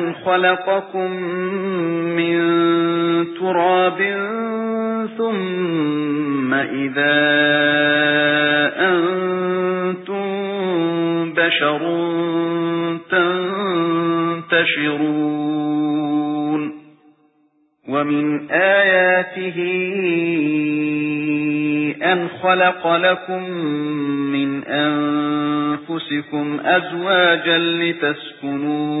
أَنْ خَلَقَكُم مِّن تُرَابٍ ثُمَّ إِذَا أَنتُم بَشَرٌ تَنتَشِرُونَ وَمِنْ آيَاتِهِ أَنْ خَلَقَ لَكُم مِّنْ أَنفُسِكُمْ أَزْوَاجًا لِتَسْكُنُوا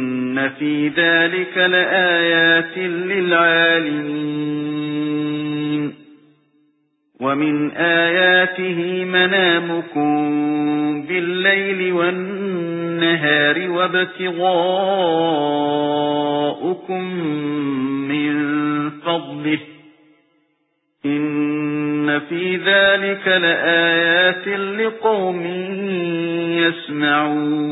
فِي ذَلِكَ لَآيَاتٍ لِلْعَالِمِينَ وَمِنْ آيَاتِهِ مَنَامُكُمْ بِاللَّيْلِ وَالنَّهَارِ وَابْتِغَاؤُكُمْ مِنْ فضله إن في ذلك لآيات لقوم يسمعون